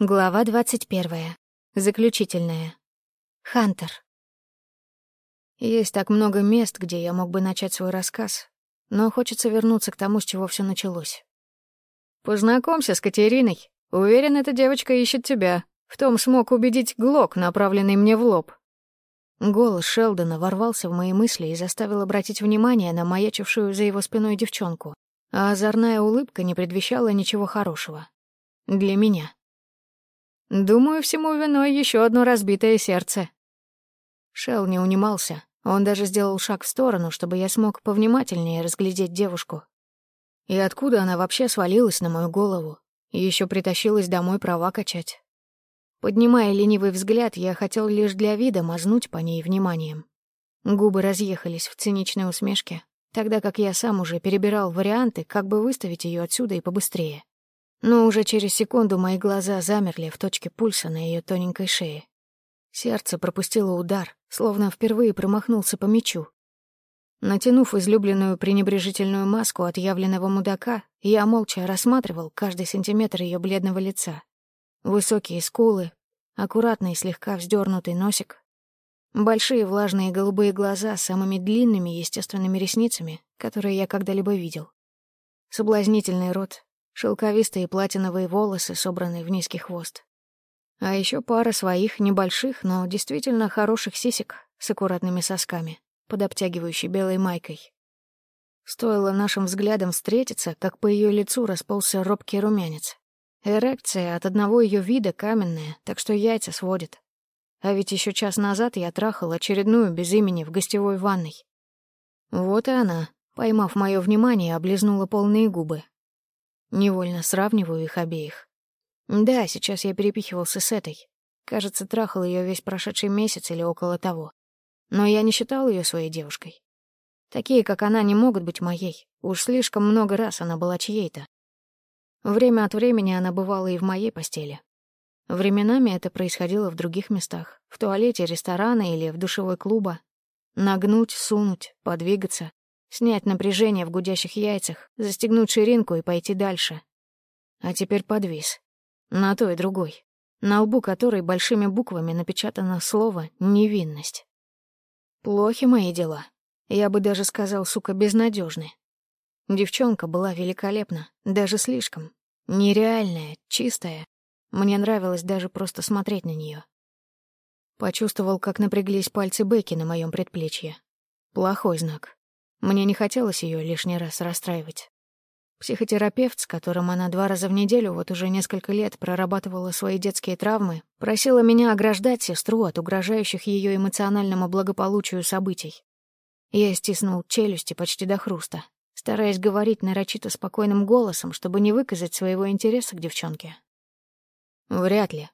Глава двадцать первая. Заключительная. Хантер. Есть так много мест, где я мог бы начать свой рассказ, но хочется вернуться к тому, с чего все началось. «Познакомься с Катериной. Уверен, эта девочка ищет тебя. В том смог убедить Глок, направленный мне в лоб». Голос Шелдона ворвался в мои мысли и заставил обратить внимание на маячившую за его спиной девчонку, а озорная улыбка не предвещала ничего хорошего. Для меня. Думаю, всему виной еще одно разбитое сердце. Шел не унимался. Он даже сделал шаг в сторону, чтобы я смог повнимательнее разглядеть девушку. И откуда она вообще свалилась на мою голову? Еще притащилась домой права качать. Поднимая ленивый взгляд, я хотел лишь для вида мазнуть по ней вниманием. Губы разъехались в циничной усмешке, тогда как я сам уже перебирал варианты, как бы выставить ее отсюда и побыстрее. Но уже через секунду мои глаза замерли в точке пульса на ее тоненькой шее. Сердце пропустило удар, словно впервые промахнулся по мячу. Натянув излюбленную пренебрежительную маску отъявленного мудака, я молча рассматривал каждый сантиметр ее бледного лица. Высокие скулы, аккуратный слегка вздернутый носик, большие влажные голубые глаза с самыми длинными естественными ресницами, которые я когда-либо видел. Соблазнительный рот, шелковистые платиновые волосы, собранные в низкий хвост. А еще пара своих небольших, но действительно хороших сисек с аккуратными сосками, под обтягивающей белой майкой. Стоило нашим взглядом встретиться, как по ее лицу расползся робкий румянец. Эрекция от одного ее вида каменная, так что яйца сводит. А ведь еще час назад я трахал очередную без имени в гостевой ванной. Вот и она, поймав мое внимание, облизнула полные губы, Невольно сравниваю их обеих. Да, сейчас я перепихивался с этой. Кажется, трахал ее весь прошедший месяц или около того. Но я не считал ее своей девушкой. Такие, как она, не могут быть моей. Уж слишком много раз она была чьей-то. Время от времени она бывала и в моей постели. Временами это происходило в других местах, в туалете ресторана или в душевой клуба. Нагнуть, сунуть, подвигаться, снять напряжение в гудящих яйцах, застегнуть ширинку и пойти дальше. А теперь подвис. На то и другой. На лбу которой большими буквами напечатано слово «невинность». Плохи мои дела. Я бы даже сказал, сука, безнадежны. Девчонка была великолепна, даже слишком. Нереальная, чистая. Мне нравилось даже просто смотреть на нее. Почувствовал, как напряглись пальцы Бекки на моем предплечье. Плохой знак. Мне не хотелось ее лишний раз расстраивать. Психотерапевт, с которым она два раза в неделю вот уже несколько лет прорабатывала свои детские травмы, просила меня ограждать сестру от угрожающих ее эмоциональному благополучию событий. Я стиснул челюсти почти до хруста, стараясь говорить нарочито спокойным голосом, чтобы не выказать своего интереса к девчонке. Вряд ли.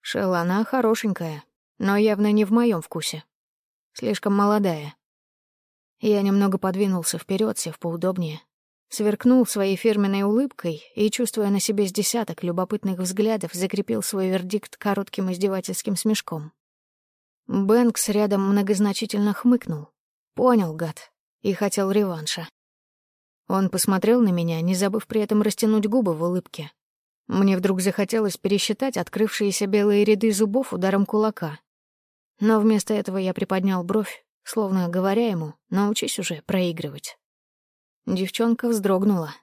Шелла, она хорошенькая, но явно не в моем вкусе. Слишком молодая. Я немного подвинулся вперед, сев поудобнее. Сверкнул своей фирменной улыбкой и, чувствуя на себе с десяток любопытных взглядов, закрепил свой вердикт коротким издевательским смешком. Бэнкс рядом многозначительно хмыкнул. Понял, гад, и хотел реванша. Он посмотрел на меня, не забыв при этом растянуть губы в улыбке. Мне вдруг захотелось пересчитать открывшиеся белые ряды зубов ударом кулака. Но вместо этого я приподнял бровь, словно говоря ему «научись уже проигрывать». Девчонка вздрогнула.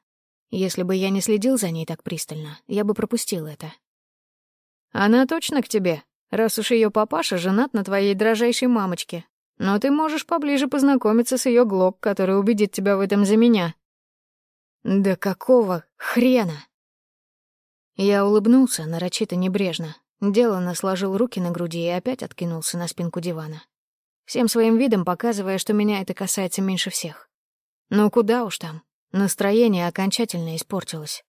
Если бы я не следил за ней так пристально, я бы пропустил это. «Она точно к тебе, раз уж ее папаша женат на твоей дрожайшей мамочке. Но ты можешь поближе познакомиться с ее глок, который убедит тебя в этом за меня». «Да какого хрена?» Я улыбнулся нарочито небрежно, деланно сложил руки на груди и опять откинулся на спинку дивана всем своим видом показывая, что меня это касается меньше всех. Но куда уж там, настроение окончательно испортилось.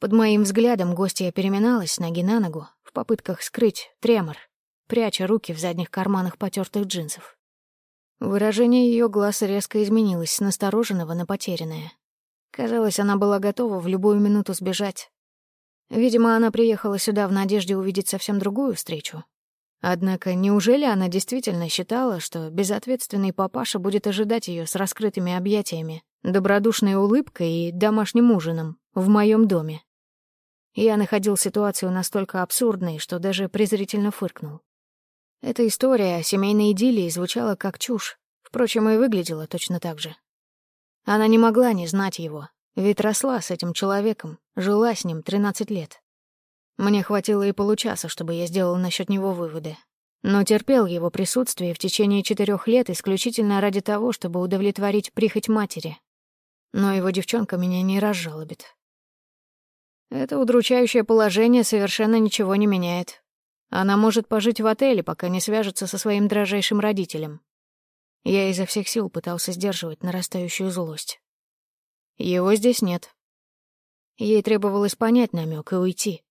Под моим взглядом гостья переминалась с ноги на ногу в попытках скрыть тремор, пряча руки в задних карманах потертых джинсов. Выражение ее глаз резко изменилось с настороженного на потерянное. Казалось, она была готова в любую минуту сбежать. Видимо, она приехала сюда в надежде увидеть совсем другую встречу, Однако неужели она действительно считала, что безответственный папаша будет ожидать ее с раскрытыми объятиями, добродушной улыбкой и домашним ужином в моем доме? Я находил ситуацию настолько абсурдной, что даже презрительно фыркнул. Эта история о семейной идиллии звучала как чушь, впрочем, и выглядела точно так же. Она не могла не знать его, ведь росла с этим человеком, жила с ним 13 лет. Мне хватило и получаса, чтобы я сделал насчет него выводы. Но терпел его присутствие в течение четырех лет исключительно ради того, чтобы удовлетворить прихоть матери. Но его девчонка меня не разжалобит. Это удручающее положение совершенно ничего не меняет. Она может пожить в отеле, пока не свяжется со своим дрожайшим родителем. Я изо всех сил пытался сдерживать нарастающую злость. Его здесь нет. Ей требовалось понять намек и уйти.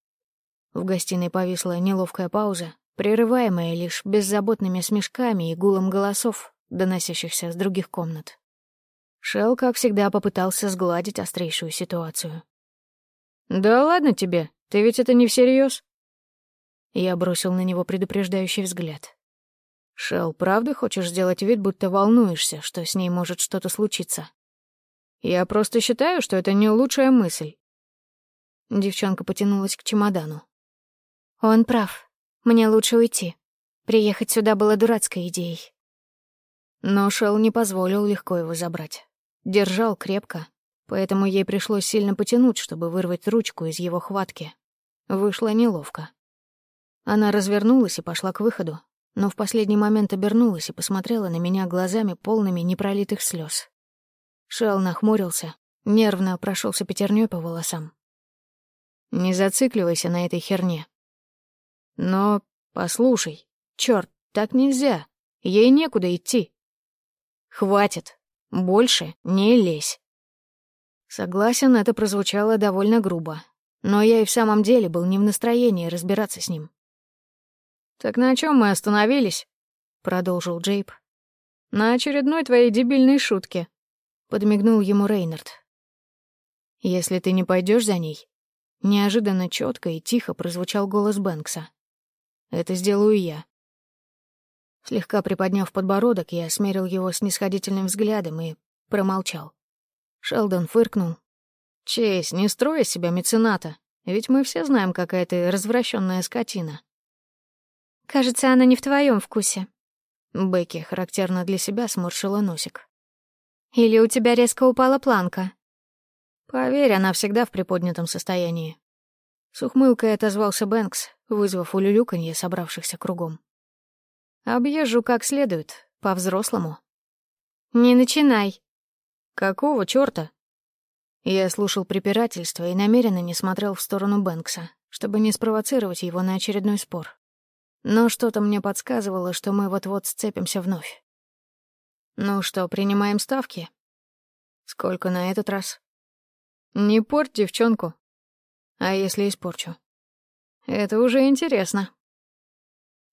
В гостиной повисла неловкая пауза, прерываемая лишь беззаботными смешками и гулом голосов, доносящихся с других комнат. Шел, как всегда, попытался сгладить острейшую ситуацию. «Да ладно тебе, ты ведь это не всерьез. Я бросил на него предупреждающий взгляд. «Шел, правда хочешь сделать вид, будто волнуешься, что с ней может что-то случиться?» Я просто считаю, что это не лучшая мысль. Девчонка потянулась к чемодану. Он прав. Мне лучше уйти. Приехать сюда было дурацкой идеей. Но Шел не позволил легко его забрать. Держал крепко, поэтому ей пришлось сильно потянуть, чтобы вырвать ручку из его хватки. Вышло неловко. Она развернулась и пошла к выходу, но в последний момент обернулась и посмотрела на меня глазами, полными непролитых слез. Шел нахмурился, нервно прошелся пятерней по волосам. «Не зацикливайся на этой херне». «Но послушай, черт, так нельзя. Ей некуда идти». «Хватит. Больше не лезь». Согласен, это прозвучало довольно грубо, но я и в самом деле был не в настроении разбираться с ним. «Так на чем мы остановились?» — продолжил Джейб. «На очередной твоей дебильной шутке подмигнул ему Рейнард. Если ты не пойдешь за ней, неожиданно четко и тихо прозвучал голос Бэнкса. Это сделаю я. Слегка приподняв подбородок, я смерил его снисходительным взглядом и промолчал. Шелдон фыркнул. «Честь, не строй из себя мецената, ведь мы все знаем, какая ты развращенная скотина». «Кажется, она не в твоем вкусе». Бекки характерно для себя сморщила носик. Или у тебя резко упала планка?» «Поверь, она всегда в приподнятом состоянии». С ухмылкой отозвался Бэнкс, вызвав улюлюканье собравшихся кругом. «Объезжу как следует, по-взрослому». «Не начинай». «Какого чёрта?» Я слушал препирательство и намеренно не смотрел в сторону Бэнкса, чтобы не спровоцировать его на очередной спор. Но что-то мне подсказывало, что мы вот-вот сцепимся вновь. Ну что, принимаем ставки? Сколько на этот раз? Не порть девчонку. А если испорчу? Это уже интересно.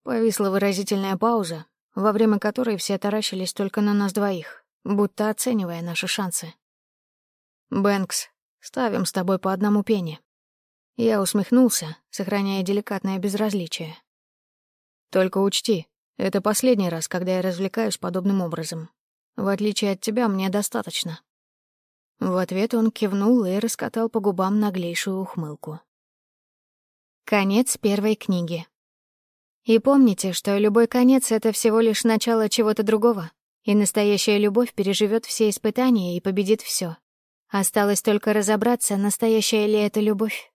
Повисла выразительная пауза, во время которой все таращились только на нас двоих, будто оценивая наши шансы. «Бэнкс, ставим с тобой по одному пенни». Я усмехнулся, сохраняя деликатное безразличие. «Только учти, это последний раз, когда я развлекаюсь подобным образом. В отличие от тебя, мне достаточно». В ответ он кивнул и раскатал по губам наглейшую ухмылку. Конец первой книги. И помните, что любой конец — это всего лишь начало чего-то другого, и настоящая любовь переживет все испытания и победит все. Осталось только разобраться, настоящая ли это любовь.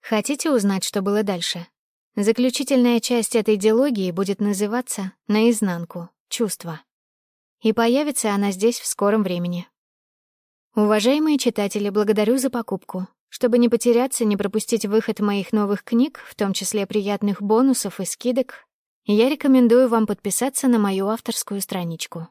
Хотите узнать, что было дальше? Заключительная часть этой диалогии будет называться «Наизнанку. Чувства». И появится она здесь в скором времени. Уважаемые читатели, благодарю за покупку. Чтобы не потеряться, не пропустить выход моих новых книг, в том числе приятных бонусов и скидок, я рекомендую вам подписаться на мою авторскую страничку.